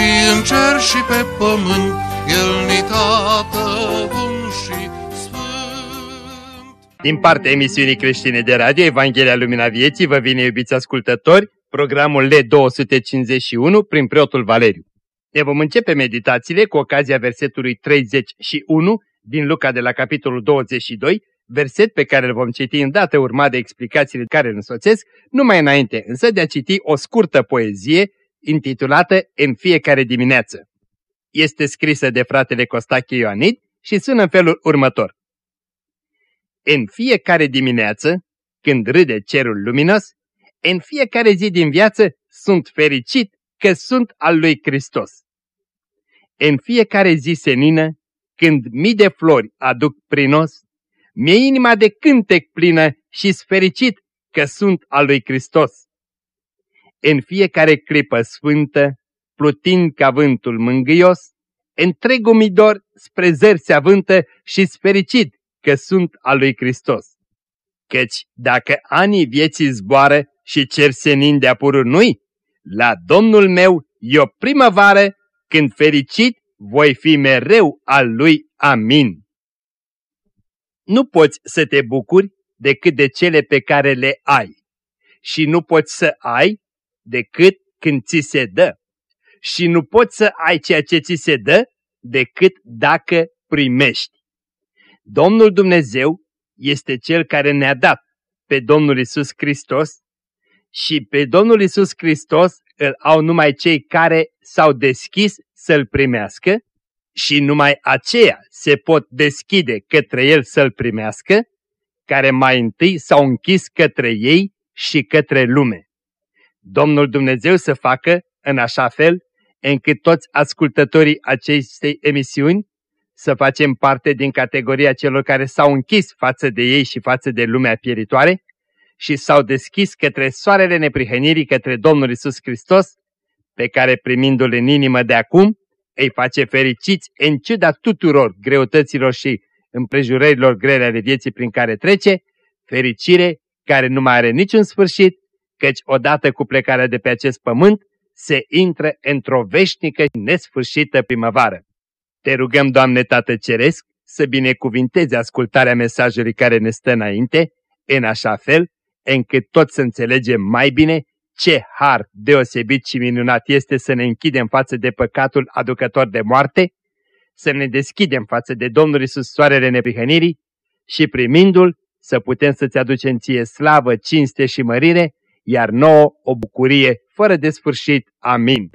și în cer și pe pământ, El ni tată bun și sfânt. Din partea emisiunii creștine de radio Evanghelia Lumina Vieții vă vine, iubiți ascultători, programul L251 prin preotul Valeriu. Ne vom începe meditațiile cu ocazia versetului 31 din Luca de la capitolul 22, verset pe care îl vom citi îndată urmat de explicațiile care îl însoțesc, numai înainte însă de a citi o scurtă poezie intitulată În fiecare dimineață. Este scrisă de fratele Costache Ioanid și sună în felul următor. În fiecare dimineață, când râde cerul luminos, în fiecare zi din viață sunt fericit că sunt al lui Hristos. În fiecare zi senină, când mii de flori aduc prinos, mi-e inima de cântec plină și fericit că sunt al lui Hristos. În fiecare clipă sfântă, plutind ca vântul mângâios, întregul midor spre zări se avântă și fericit că sunt al lui Hristos. Căci dacă anii vieții zboară și cer senin de apurul nu la Domnul meu e o primăvară când fericit voi fi mereu al lui. Amin. Nu poți să te bucuri decât de cele pe care le ai și nu poți să ai decât când ți se dă și nu poți să ai ceea ce ți se dă decât dacă primești. Domnul Dumnezeu este Cel care ne-a dat pe Domnul Isus Hristos și pe Domnul Isus Hristos îl au numai cei care s-au deschis să-L primească și numai aceia se pot deschide către El să-L primească, care mai întâi s-au închis către ei și către lume. Domnul Dumnezeu să facă în așa fel încât toți ascultătorii acestei emisiuni să facem parte din categoria celor care s-au închis față de ei și față de lumea pieritoare și s-au deschis către soarele neprihănirii, către Domnul Isus Hristos, pe care primindu-L în inimă de acum, îi face fericiți în ciuda tuturor greutăților și împrejurărilor grele ale vieții prin care trece, fericire care nu mai are niciun sfârșit, căci odată cu plecarea de pe acest pământ, se intră într-o veșnică nesfârșită primăvară. Te rugăm, Doamne Tată Ceresc, să binecuvintezi ascultarea mesajului care ne stă înainte, în așa fel încât tot să înțelegem mai bine ce har deosebit și minunat este să ne închidem față de păcatul aducător de moarte, să ne deschidem față de Domnul Isus soarele neprihănirii și primindu-L să putem să-ți aducem ție slavă, cinste și mărire, iar nouă o bucurie fără de sfârșit. Amin.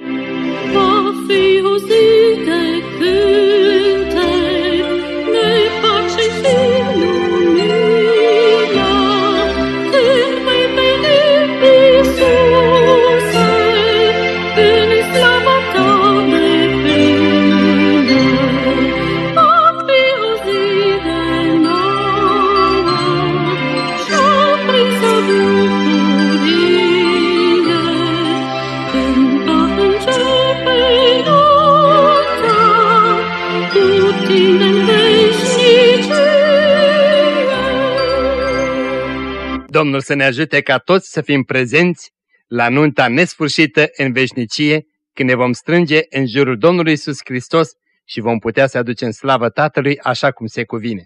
Domnul să ne ajute ca toți să fim prezenți la nunta nesfârșită în veșnicie, când ne vom strânge în jurul Domnului Isus Hristos și vom putea să aducem slavă Tatălui așa cum se cuvine.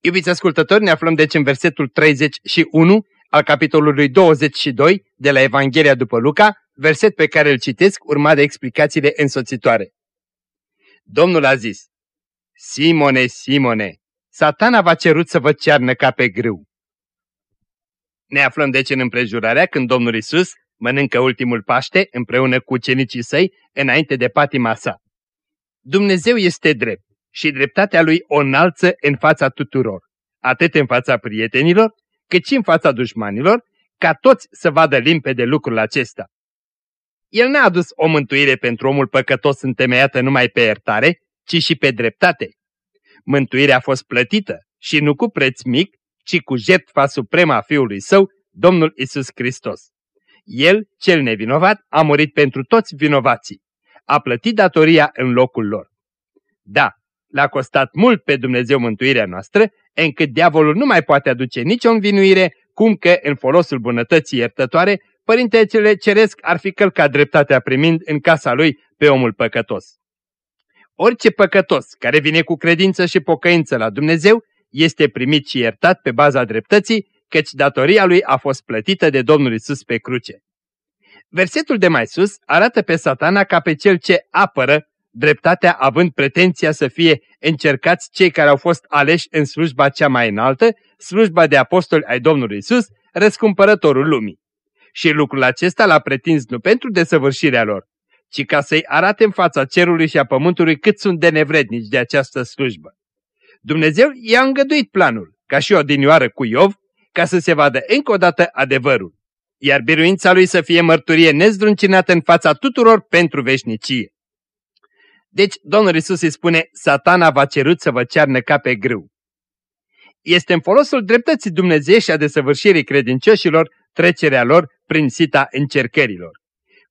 Iubiți ascultători, ne aflăm deci în versetul 31 al capitolului 22 de la Evanghelia după Luca, verset pe care îl citesc urmat de explicațiile însoțitoare. Domnul a zis, Simone, Simone, satana v-a cerut să vă cearnă ca pe grâu. Ne aflăm deci în împrejurarea când Domnul Isus mănâncă ultimul Paște împreună cu cenicii săi înainte de patima sa. Dumnezeu este drept și dreptatea lui o înalță în fața tuturor, atât în fața prietenilor, cât și în fața dușmanilor, ca toți să vadă limpede lucrul acesta. El n-a adus o mântuire pentru omul păcătos întemeiată numai pe iertare, ci și pe dreptate. Mântuirea a fost plătită și nu cu preț mic, ci cu jertfa supremă a Fiului Său, Domnul Isus Hristos. El, cel nevinovat, a murit pentru toți vinovații. A plătit datoria în locul lor. Da, l-a costat mult pe Dumnezeu mântuirea noastră, încât diavolul nu mai poate aduce nicio învinuire, cum că, în folosul bunătății iertătoare, părintele ceresc ar fi călcat dreptatea primind în casa lui pe omul păcătos. Orice păcătos care vine cu credință și pocăință la Dumnezeu este primit și iertat pe baza dreptății, căci datoria lui a fost plătită de Domnul Isus pe cruce. Versetul de mai sus arată pe satana ca pe cel ce apără dreptatea având pretenția să fie încercați cei care au fost aleși în slujba cea mai înaltă, slujba de apostoli ai Domnului Isus, răscumpărătorul lumii. Și lucrul acesta l-a pretins nu pentru desăvârșirea lor, ci ca să-i arate în fața cerului și a pământului cât sunt de nevrednici de această slujbă. Dumnezeu i-a îngăduit planul, ca și odinioară cu Iov, ca să se vadă încă o dată adevărul, iar biruința lui să fie mărturie nezdruncinată în fața tuturor pentru veșnicie. Deci Domnul Isus îi spune, satana va cerut să vă cearnă ca pe grâu. Este în folosul dreptății Dumnezeu și a desăvârșirii credincioșilor trecerea lor prin sita încercărilor.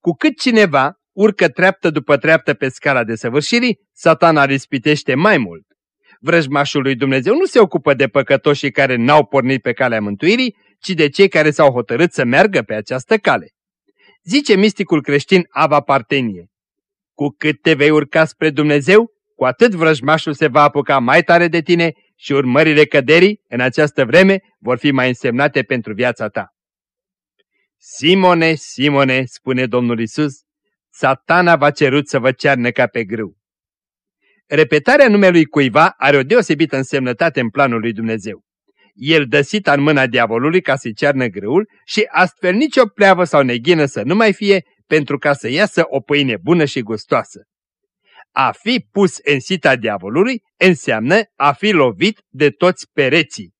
Cu cât cineva urcă treaptă după treaptă pe scala desăvârșirii, satana rispitește mai mult. Vrăjmașul lui Dumnezeu nu se ocupă de păcătoșii care n-au pornit pe calea mântuirii, ci de cei care s-au hotărât să meargă pe această cale. Zice misticul creștin Ava Partenie, cu cât te vei urca spre Dumnezeu, cu atât vrăjmașul se va apuca mai tare de tine și urmările căderii în această vreme vor fi mai însemnate pentru viața ta. Simone, Simone, spune Domnul Isus, satana va cerut să vă cearnă ca pe grâu. Repetarea numelui cuiva are o deosebită însemnătate în planul lui Dumnezeu. El dă sita în mâna diavolului ca să-i cearnă grâul și astfel nicio pleavă sau neghină să nu mai fie pentru ca să iasă o pâine bună și gustoasă. A fi pus în sita diavolului înseamnă a fi lovit de toți pereții.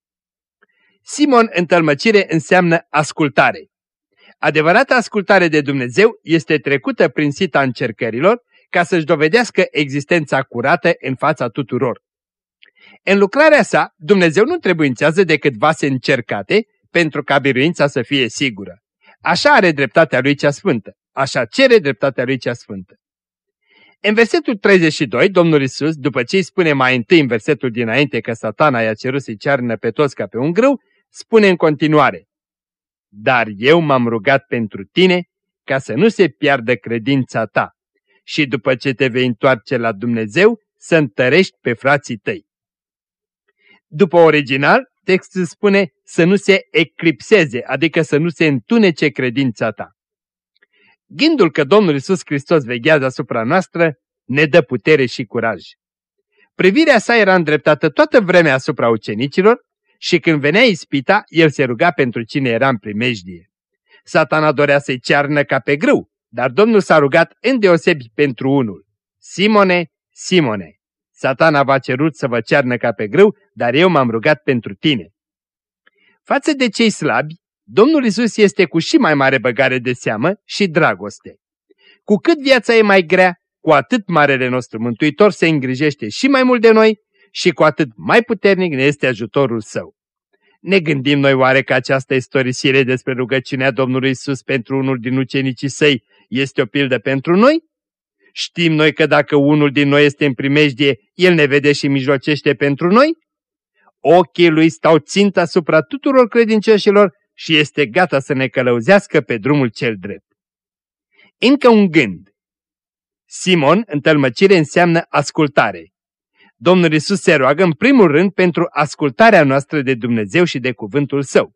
Simon în tălmăcire înseamnă ascultare. Adevărata ascultare de Dumnezeu este trecută prin sita încercărilor ca să-și dovedească existența curată în fața tuturor. În lucrarea sa, Dumnezeu nu trebuințează decât vase încercate pentru ca biruința să fie sigură. Așa are dreptatea lui cea sfântă. Așa cere dreptatea lui cea sfântă. În versetul 32, Domnul Isus, după ce îi spune mai întâi în versetul dinainte că satana i-a cerut să-i cearnă pe toți ca pe un grâu, spune în continuare, Dar eu m-am rugat pentru tine ca să nu se piardă credința ta și după ce te vei întoarce la Dumnezeu, să întărești pe frații tăi. După original, textul spune să nu se eclipseze, adică să nu se întunece credința ta. Gândul că Domnul Isus Hristos veghează asupra noastră ne dă putere și curaj. Privirea sa era îndreptată toată vremea asupra ucenicilor și când venea ispita, el se ruga pentru cine era în primejdie. Satana dorea să-i cearnă ca pe grâu, dar Domnul s-a rugat îndeosebi pentru unul. Simone, Simone, satana v-a cerut să vă cearnă ca pe grâu, dar eu m-am rugat pentru tine. Față de cei slabi, Domnul Isus este cu și mai mare băgare de seamă și dragoste. Cu cât viața e mai grea, cu atât Marele nostru Mântuitor se îngrijește și mai mult de noi și cu atât mai puternic ne este ajutorul său. Ne gândim noi oare că această istorisire despre rugăciunea Domnului Isus pentru unul din ucenicii săi este o pildă pentru noi? Știm noi că dacă unul din noi este în primejdie, El ne vede și mijlocește pentru noi? Ochii Lui stau țintă asupra tuturor credincioșilor și este gata să ne călăuzească pe drumul cel drept. Încă un gând. Simon, în tălmăcire, înseamnă ascultare. Domnul Isus se roagă în primul rând pentru ascultarea noastră de Dumnezeu și de cuvântul Său.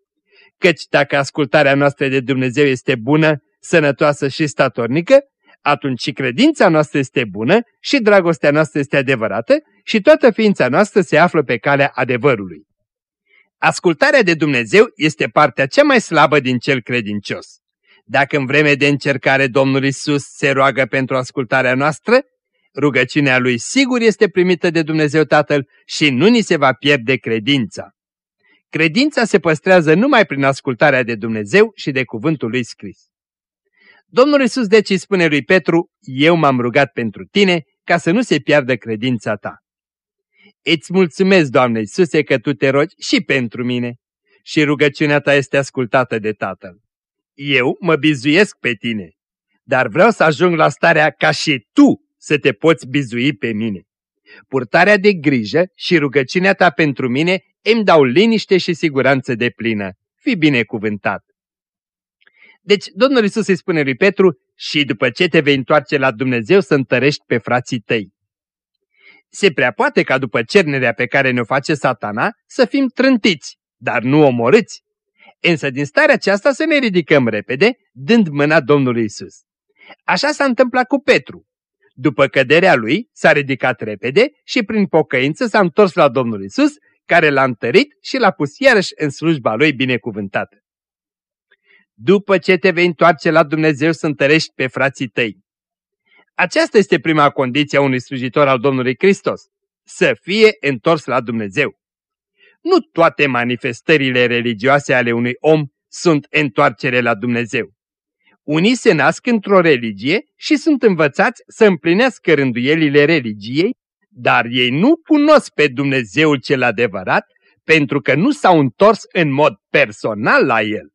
Căci dacă ascultarea noastră de Dumnezeu este bună, sănătoasă și statornică, atunci și credința noastră este bună și dragostea noastră este adevărată și toată ființa noastră se află pe calea adevărului. Ascultarea de Dumnezeu este partea cea mai slabă din cel credincios. Dacă în vreme de încercare Domnul Isus se roagă pentru ascultarea noastră, rugăciunea lui sigur este primită de Dumnezeu Tatăl și nu ni se va pierde credința. Credința se păstrează numai prin ascultarea de Dumnezeu și de cuvântul lui scris. Domnul Iisus deci îi spune lui Petru, eu m-am rugat pentru tine ca să nu se piardă credința ta. Îți mulțumesc, Doamne Iisuse, că Tu te rogi și pentru mine și rugăciunea Ta este ascultată de Tatăl. Eu mă bizuiesc pe tine, dar vreau să ajung la starea ca și Tu să te poți bizui pe mine. Purtarea de grijă și rugăciunea Ta pentru mine îmi dau liniște și siguranță de plină. Fii binecuvântat! Deci Domnul Isus îi spune lui Petru, și după ce te vei întoarce la Dumnezeu să întărești pe frații tăi. Se prea poate ca după cernerea pe care ne-o face satana să fim trântiți, dar nu omorâți. Însă din starea aceasta să ne ridicăm repede, dând mâna Domnului Isus. Așa s-a întâmplat cu Petru. După căderea lui, s-a ridicat repede și prin pocăință s-a întors la Domnul Isus, care l-a întărit și l-a pus iarăși în slujba lui binecuvântată după ce te vei întoarce la Dumnezeu să întărești pe frații tăi. Aceasta este prima condiție a unui slujitor al Domnului Hristos, să fie întors la Dumnezeu. Nu toate manifestările religioase ale unui om sunt întoarcere la Dumnezeu. Unii se nasc într-o religie și sunt învățați să împlinească rânduielile religiei, dar ei nu cunosc pe Dumnezeul cel adevărat pentru că nu s-au întors în mod personal la El.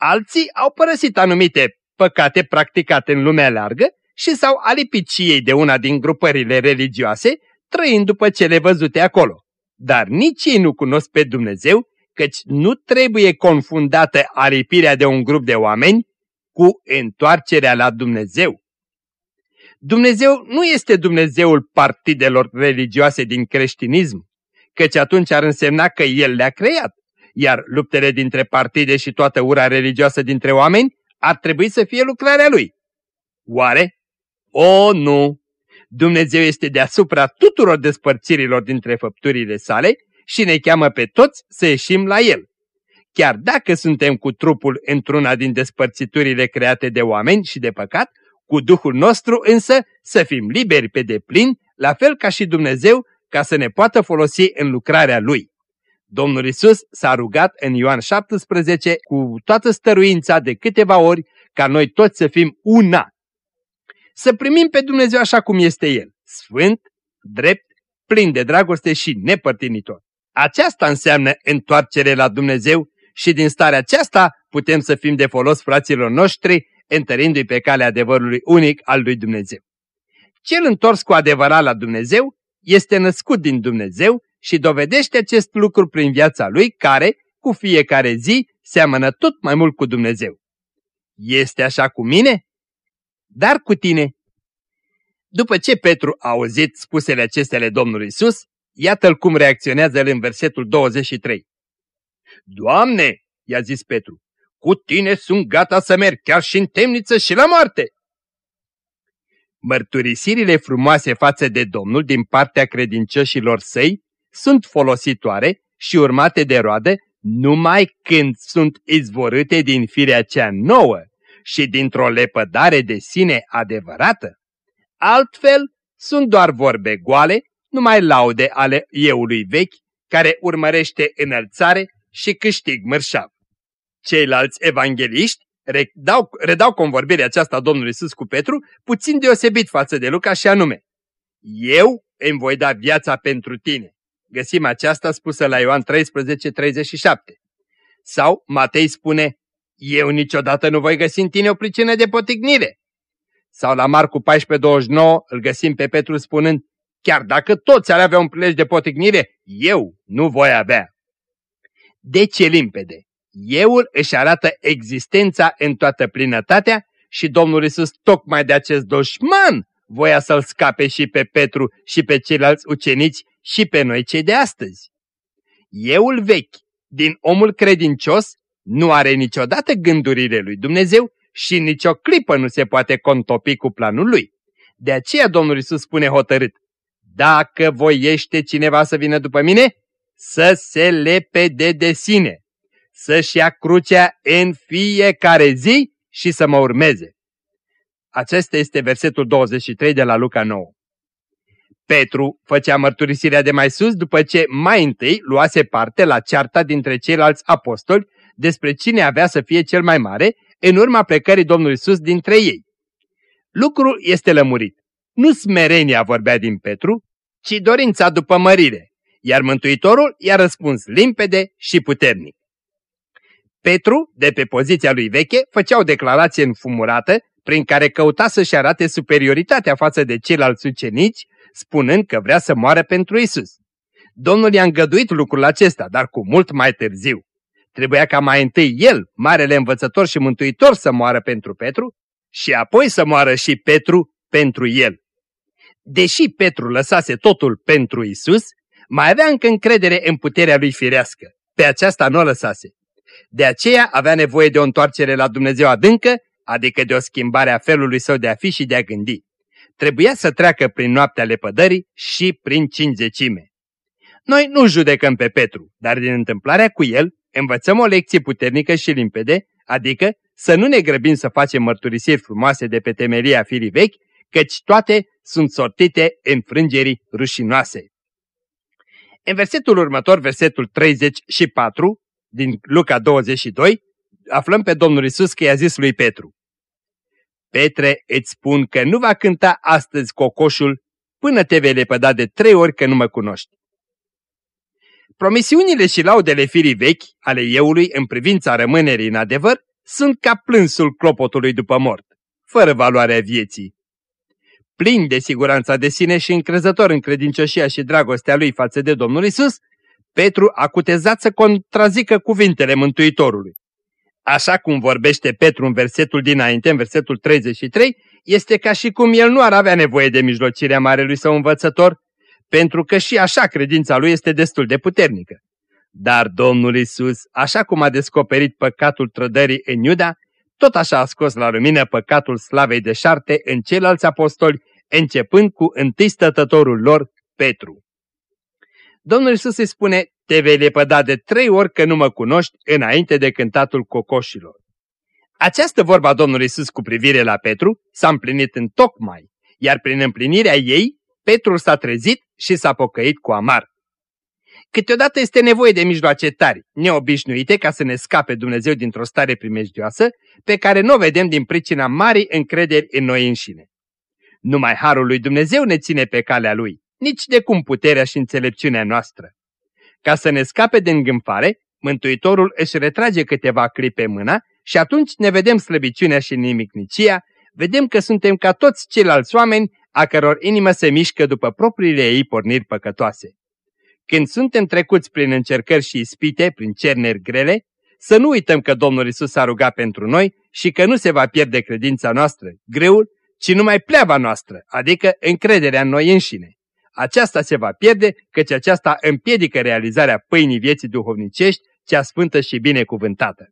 Alții au părăsit anumite păcate practicate în lumea largă și s-au alipit și ei de una din grupările religioase, trăind după cele văzute acolo. Dar nici ei nu cunosc pe Dumnezeu, căci nu trebuie confundată alipirea de un grup de oameni cu întoarcerea la Dumnezeu. Dumnezeu nu este Dumnezeul partidelor religioase din creștinism, căci atunci ar însemna că El le-a creat iar luptele dintre partide și toată ura religioasă dintre oameni ar trebui să fie lucrarea lui. Oare? O, nu! Dumnezeu este deasupra tuturor despărțirilor dintre făpturile sale și ne cheamă pe toți să ieșim la El. Chiar dacă suntem cu trupul într-una din despărțiturile create de oameni și de păcat, cu Duhul nostru însă să fim liberi pe deplin, la fel ca și Dumnezeu, ca să ne poată folosi în lucrarea Lui. Domnul Isus s-a rugat în Ioan 17 cu toată stăruința de câteva ori ca noi toți să fim una. Să primim pe Dumnezeu așa cum este El, sfânt, drept, plin de dragoste și nepărtinitor. Aceasta înseamnă întoarcere la Dumnezeu și din starea aceasta putem să fim de folos fraților noștri, întărindu-i pe calea adevărului unic al lui Dumnezeu. Cel întors cu adevărat la Dumnezeu este născut din Dumnezeu și dovedește acest lucru prin viața lui care, cu fiecare zi, seamănă tot mai mult cu Dumnezeu. Este așa cu mine? Dar cu tine. După ce Petru a auzit spusele acestele Domnului Isus, iată-l cum reacționează el în versetul 23. Doamne, i-a zis Petru, cu tine sunt gata să merg chiar și în temniță și la moarte. Mărturisirile frumoase față de Domnul din partea credincioșilor săi sunt folositoare și urmate de roade numai când sunt izvorâte din firea cea nouă și dintr-o lepădare de sine adevărată. Altfel, sunt doar vorbe goale, numai laude ale euului vechi, care urmărește înălțare și câștig mărșav. Ceilalți evangeliști redau, redau convorbirea aceasta Domnului Iisus cu Petru, puțin deosebit față de Luca și anume, Eu îmi voi da viața pentru tine. Găsim aceasta spusă la Ioan 13, 37. Sau Matei spune, eu niciodată nu voi găsi în tine o pricină de potignire. Sau la Marcu 14, 29 îl găsim pe Petru spunând, chiar dacă toți ar avea un prilej de potignire, eu nu voi avea. De ce limpede? Euul își arată existența în toată plinătatea și Domnul Isus tocmai de acest doșman voia să-l scape și pe Petru și pe ceilalți ucenici și pe noi cei de astăzi. Euul vechi din omul credincios nu are niciodată gândurile lui Dumnezeu și nicio clipă nu se poate contopi cu planul lui. De aceea Domnul Isus spune hotărât, dacă voiește cineva să vină după mine, să se lepede de sine, să-și ia crucea în fiecare zi și să mă urmeze. Acesta este versetul 23 de la Luca 9. Petru făcea mărturisirea de mai sus după ce mai întâi luase parte la cearta dintre ceilalți apostoli despre cine avea să fie cel mai mare, în urma plecării Domnului Isus dintre ei. Lucrul este lămurit. Nu smerenia vorbea din Petru, ci dorința după mărire, iar Mântuitorul i-a răspuns limpede și puternic. Petru, de pe poziția lui veche, făcea o declarație înfumurată prin care căuta să-și arate superioritatea față de ceilalți ucenici, spunând că vrea să moară pentru Isus. Domnul i-a îngăduit lucrul acesta, dar cu mult mai târziu. Trebuia ca mai întâi el, marele învățător și mântuitor, să moară pentru Petru și apoi să moară și Petru pentru el. Deși Petru lăsase totul pentru Isus, mai avea încă încredere în puterea lui firească. Pe aceasta nu o lăsase. De aceea avea nevoie de o întoarcere la Dumnezeu adâncă, adică de o schimbare a felului său de a fi și de a gândi. Trebuia să treacă prin noaptea lepădării și prin cinzecime. Noi nu judecăm pe Petru, dar din întâmplarea cu el învățăm o lecție puternică și limpede, adică să nu ne grăbim să facem mărturisiri frumoase de pe temeria firii vechi, căci toate sunt sortite în frângerii rușinoase. În versetul următor, versetul 34 din Luca 22, aflăm pe Domnul Isus că i-a zis lui Petru, Petre, îți spun că nu va cânta astăzi cocoșul până te vei lepăda de trei ori că nu mă cunoști. Promisiunile și laudele firii vechi ale eului în privința rămânerii în adevăr sunt ca plânsul clopotului după mort, fără valoarea vieții. Plin de siguranța de sine și încrezător în credincioșia și dragostea lui față de Domnul Isus, Petru a cutezat să contrazică cuvintele Mântuitorului. Așa cum vorbește Petru în versetul dinainte, în versetul 33, este ca și cum el nu ar avea nevoie de mijlocirea marelui său învățător, pentru că și așa credința lui este destul de puternică. Dar Domnul Isus, așa cum a descoperit păcatul trădării în Iuda, tot așa a scos la lumină păcatul slavei de șarte în ceilalți apostoli, începând cu întâi stătătorul lor, Petru. Domnul Isus îi spune, te vei lepăda de trei ori că nu mă cunoști înainte de cântatul cocoșilor. Această vorba Domnului Isus cu privire la Petru s-a împlinit în tocmai, iar prin împlinirea ei, Petru s-a trezit și s-a pocăit cu amar. Câteodată este nevoie de mijloace tari, neobișnuite ca să ne scape Dumnezeu dintr-o stare primejdioasă, pe care nu o vedem din pricina marii încrederi în noi înșine. Numai Harul lui Dumnezeu ne ține pe calea Lui, nici de cum puterea și înțelepciunea noastră. Ca să ne scape de îngânfare, Mântuitorul își retrage câteva clipe mâna și atunci ne vedem slăbiciunea și nimicnicia, vedem că suntem ca toți ceilalți oameni a căror inimă se mișcă după propriile ei porniri păcătoase. Când suntem trecuți prin încercări și ispite, prin cerneri grele, să nu uităm că Domnul Isus a rugat pentru noi și că nu se va pierde credința noastră, greul, ci numai pleava noastră, adică încrederea în noi înșine. Aceasta se va pierde, căci aceasta împiedică realizarea pâinii vieții duhovnicești, cea sfântă și binecuvântată.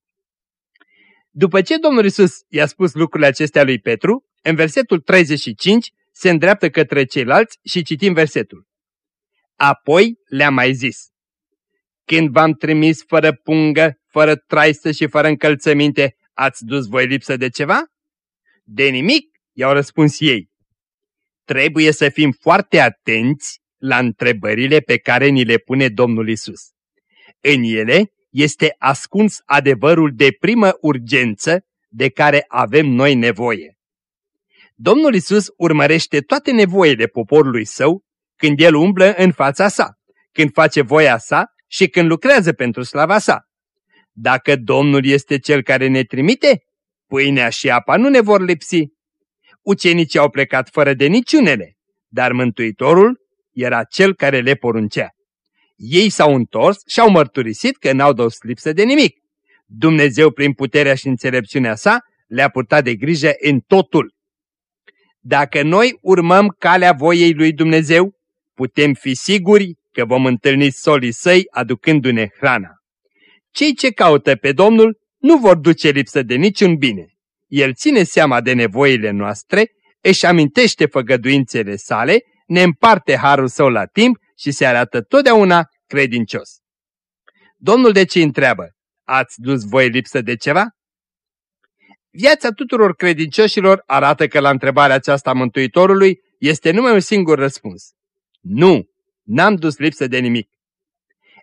După ce Domnul Isus i-a spus lucrurile acestea lui Petru, în versetul 35 se îndreaptă către ceilalți și citim versetul. Apoi le-a mai zis, Când v-am trimis fără pungă, fără traistă și fără încălțăminte, ați dus voi lipsă de ceva? De nimic, i-au răspuns ei. Trebuie să fim foarte atenți la întrebările pe care ni le pune Domnul Isus. În ele este ascuns adevărul de primă urgență de care avem noi nevoie. Domnul Isus urmărește toate nevoile poporului său când el umblă în fața sa, când face voia sa și când lucrează pentru slava sa. Dacă Domnul este cel care ne trimite, pâinea și apa nu ne vor lipsi. Ucenicii au plecat fără de niciunele, dar Mântuitorul era cel care le poruncea. Ei s-au întors și au mărturisit că n-au dus lipsă de nimic. Dumnezeu, prin puterea și înțelepciunea sa, le-a purtat de grijă în totul. Dacă noi urmăm calea voiei lui Dumnezeu, putem fi siguri că vom întâlni solii săi aducându-ne hrana. Cei ce caută pe Domnul nu vor duce lipsă de niciun bine. El ține seama de nevoile noastre, își amintește făgăduințele sale, ne împarte harul său la timp și se arată totdeauna credincios. Domnul de ce întreabă? Ați dus voi lipsă de ceva? Viața tuturor credincioșilor arată că la întrebarea aceasta a Mântuitorului este numai un singur răspuns. Nu, n-am dus lipsă de nimic.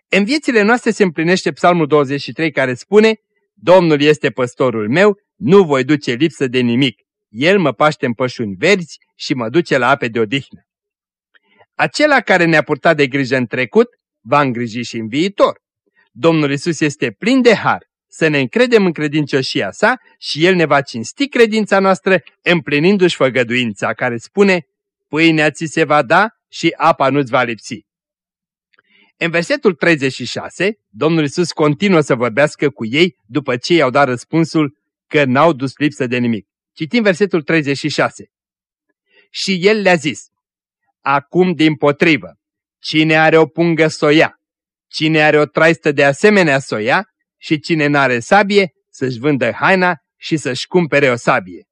În viețile noastre se împlinește Psalmul 23 care spune Domnul este păstorul meu, nu voi duce lipsă de nimic. El mă paște în pășuni verzi și mă duce la ape de odihnă. Acela care ne-a purtat de grijă în trecut, va îngriji și în viitor. Domnul Isus este plin de har, să ne încredem în credincioșia sa și El ne va cinsti credința noastră împlinindu-și făgăduința care spune, pâinea ți se va da și apa nu-ți va lipsi. În versetul 36, Domnul Isus continuă să vorbească cu ei după ce i-au dat răspunsul că n-au dus lipsă de nimic. Citim versetul 36. Și el le-a zis, Acum din potrivă, cine are o pungă soia, cine are o traistă de asemenea soia și cine n-are sabie, să-și vândă haina și să-și cumpere o sabie.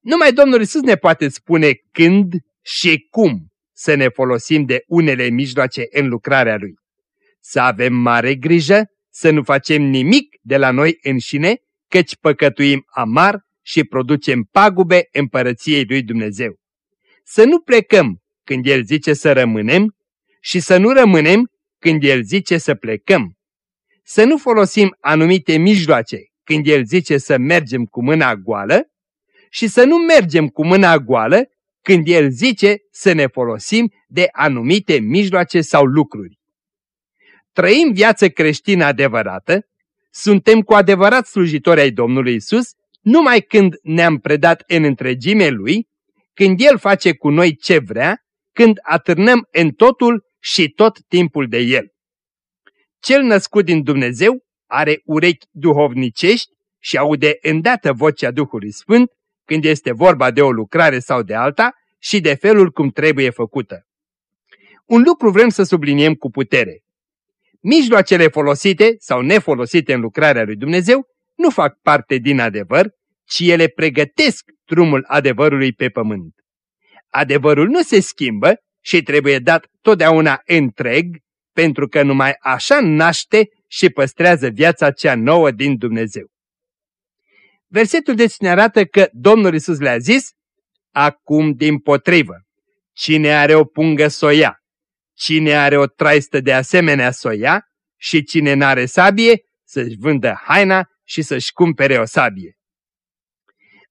Numai Domnul Isus ne poate spune când și cum să ne folosim de unele mijloace în lucrarea Lui. Să avem mare grijă să nu facem nimic de la noi înșine, căci păcătuim amar și producem pagube împărăției lui Dumnezeu. Să nu plecăm când El zice să rămânem și să nu rămânem când El zice să plecăm. Să nu folosim anumite mijloace când El zice să mergem cu mâna goală și să nu mergem cu mâna goală când El zice să ne folosim de anumite mijloace sau lucruri. Trăim viață creștină adevărată, suntem cu adevărat slujitori ai Domnului Isus, numai când ne-am predat în întregime Lui, când El face cu noi ce vrea, când atârnăm în totul și tot timpul de El. Cel născut din Dumnezeu are urechi duhovnicești și aude îndată vocea Duhului Sfânt când este vorba de o lucrare sau de alta și de felul cum trebuie făcută. Un lucru vrem să subliniem cu putere. Mijloacele folosite sau nefolosite în lucrarea lui Dumnezeu nu fac parte din adevăr, ci ele pregătesc drumul adevărului pe pământ. Adevărul nu se schimbă și trebuie dat totdeauna întreg, pentru că numai așa naște și păstrează viața cea nouă din Dumnezeu. Versetul deci ne arată că Domnul Isus le-a zis, acum din potrivă, cine are o pungă soia, cine are o traistă de asemenea soia și cine n-are sabie, să-și vândă haina și să-și cumpere o sabie.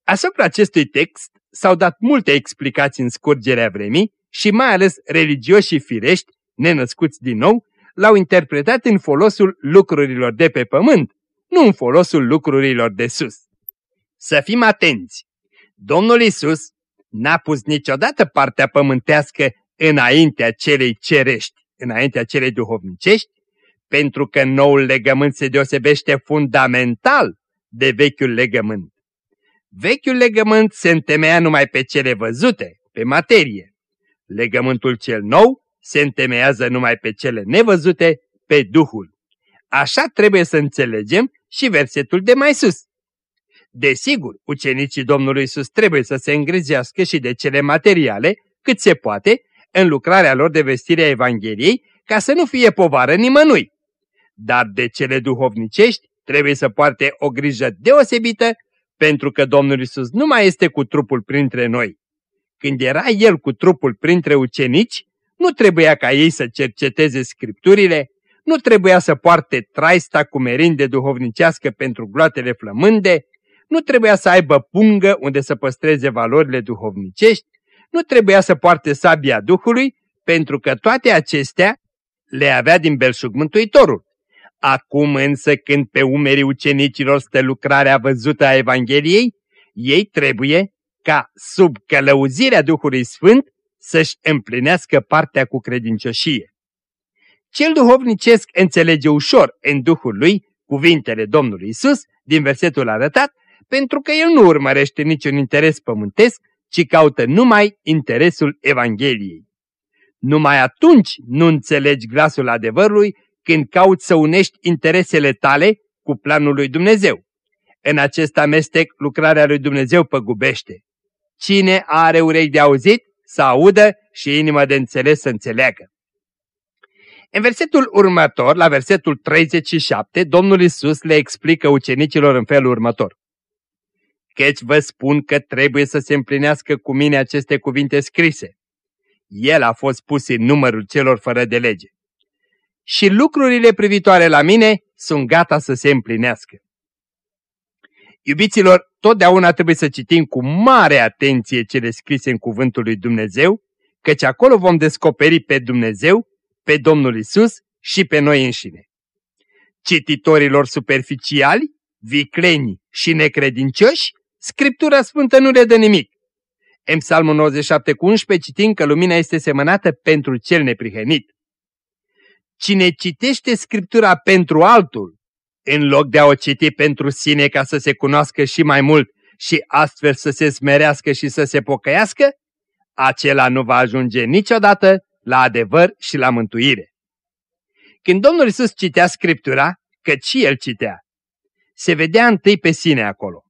Asupra acestui text s-au dat multe explicații în scurgerea vremii și mai ales religioși firești, nenăscuți din nou, l-au interpretat în folosul lucrurilor de pe pământ, nu în folosul lucrurilor de sus. Să fim atenți! Domnul Isus n-a pus niciodată partea pământească înaintea celei cerești, înaintea celei duhovnicești, pentru că noul legământ se deosebește fundamental de vechiul legământ. Vechiul legământ se întemeia numai pe cele văzute, pe materie. Legământul cel nou se întemeiază numai pe cele nevăzute, pe Duhul. Așa trebuie să înțelegem și versetul de mai sus. Desigur, ucenicii Domnului Isus trebuie să se îngrijească și de cele materiale, cât se poate, în lucrarea lor de vestire a Evangheliei, ca să nu fie povară nimănui. Dar de cele duhovnicești trebuie să poarte o grijă deosebită, pentru că Domnul Isus nu mai este cu trupul printre noi. Când era El cu trupul printre ucenici, nu trebuia ca ei să cerceteze scripturile, nu trebuia să poarte traista cu merinde duhovnicească pentru gloatele flămânde, nu trebuia să aibă pungă unde să păstreze valorile duhovnicești, nu trebuia să poarte sabia Duhului, pentru că toate acestea le avea din belșug Mântuitorul. Acum însă când pe umerii ucenicilor stă lucrarea văzută a Evangheliei, ei trebuie ca sub călăuzirea Duhului Sfânt să-și împlinească partea cu credincioșie. Cel duhovnicesc înțelege ușor în Duhul lui cuvintele Domnului Isus din versetul arătat, pentru că el nu urmărește niciun interes pământesc, ci caută numai interesul Evangheliei. Numai atunci nu înțelegi glasul adevărului când cauți să unești interesele tale cu planul lui Dumnezeu. În acest amestec lucrarea lui Dumnezeu păgubește. Cine are urechi de auzit, să audă și inimă de înțeles să înțeleagă. În versetul următor, la versetul 37, Domnul Isus le explică ucenicilor în felul următor căci vă spun că trebuie să se împlinească cu mine aceste cuvinte scrise. El a fost pus în numărul celor fără de lege. Și lucrurile privitoare la mine sunt gata să se împlinească. Iubiților, totdeauna trebuie să citim cu mare atenție cele scrise în cuvântul lui Dumnezeu, căci acolo vom descoperi pe Dumnezeu, pe Domnul Isus și pe noi înșine. Cititorilor superficiali, vicleni și necredincioși, Scriptura Sfântă nu le dă nimic. În Psalmul 97 cu 11 citim că lumina este semănată pentru cel neprihănit. Cine citește Scriptura pentru altul, în loc de a o citi pentru sine ca să se cunoască și mai mult și astfel să se smerească și să se pocăiască, acela nu va ajunge niciodată la adevăr și la mântuire. Când Domnul Isus citea Scriptura, căci și El citea, se vedea întâi pe sine acolo.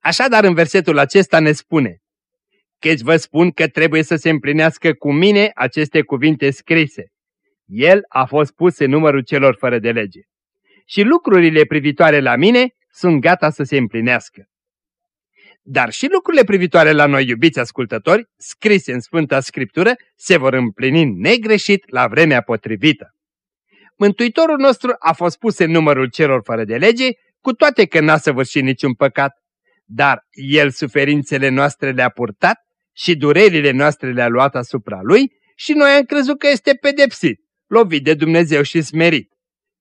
Așadar, în versetul acesta ne spune, căci vă spun că trebuie să se împlinească cu mine aceste cuvinte scrise. El a fost pus în numărul celor fără de lege. Și lucrurile privitoare la mine sunt gata să se împlinească. Dar și lucrurile privitoare la noi, iubiți ascultători, scrise în Sfânta Scriptură, se vor împlini negreșit la vremea potrivită. Mântuitorul nostru a fost pus în numărul celor fără de lege, cu toate că n-a săvârșit niciun păcat, dar El suferințele noastre le-a purtat și durerile noastre le-a luat asupra Lui și noi am crezut că este pedepsit, lovit de Dumnezeu și smerit.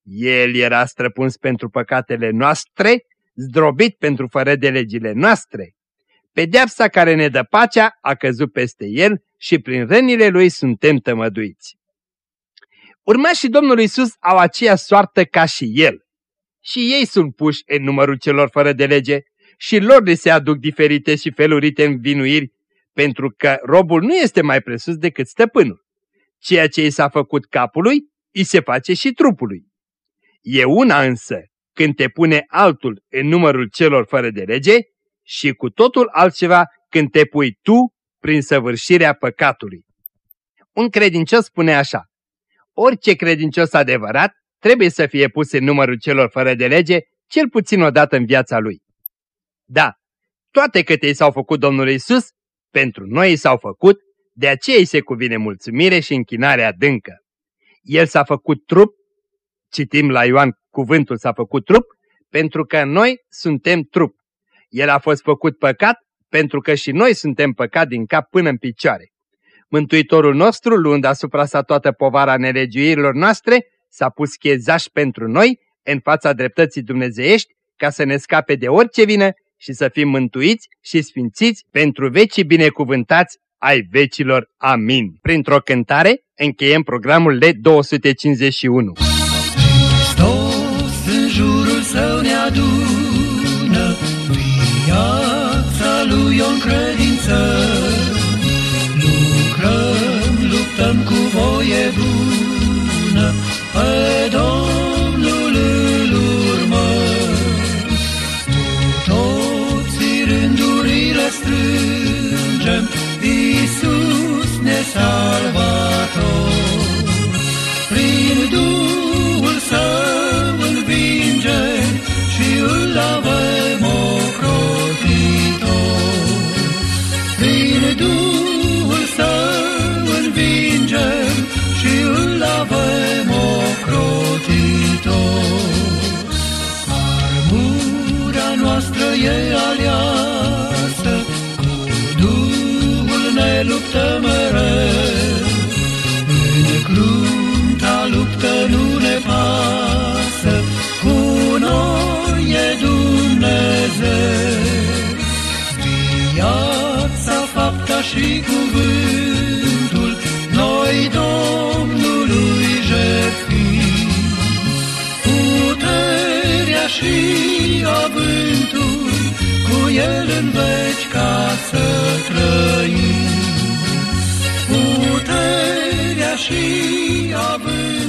El era străpuns pentru păcatele noastre, zdrobit pentru fără de legile noastre. Pedeapsa care ne dă pacea a căzut peste el și prin rănile lui suntem tămăduiți. Urmașii Domnului Isus au aceea soartă ca și el. Și ei sunt puși în numărul celor fără de lege și lor li se aduc diferite și felurite învinuiri, pentru că robul nu este mai presus decât stăpânul. Ceea ce i s-a făcut capului, îi se face și trupului. E una însă când te pune altul în numărul celor fără de lege și cu totul altceva când te pui tu prin săvârșirea păcatului. Un credincios spune așa, orice credincios adevărat trebuie să fie pus în numărul celor fără de lege cel puțin o dată în viața lui. Da, toate câte i s-au făcut Domnului Isus, pentru noi i s-au făcut, de aceea îi se cuvine mulțumire și închinare adâncă. El s-a făcut trup, citim la Ioan, cuvântul s-a făcut trup, pentru că noi suntem trup. El a fost făcut păcat, pentru că și noi suntem păcat din cap până în picioare. Mântuitorul nostru, luând asupra sa toată povara nelegiuirilor noastre, s-a pus chezaș pentru noi în fața dreptății dumnezeiești ca să ne scape de orice vină și să fim mântuiți și sfințiți pentru vecii binecuvântați ai vecilor. Amin. Printr-o cântare încheiem programul L251. Hristos în jurul său ne adună, viața lui o credință. Lucrăm, luptăm cu voie bună, pe Domnul salvator. Prin Duhul Său învinge și îl avem ocrotitor. Prin Duhul Său învinge și îl avem ocrotitor. Armura noastră e aliasă, cu Duhul ne luptă mereu. Luptă nu ne pasă, cu noi e Dumnezeu. Viața, fapta și cuvântul, noi Domnului jertfim. Puterea și avântul, cu El în veci ca să trăim. Puterea și avântul, cu El în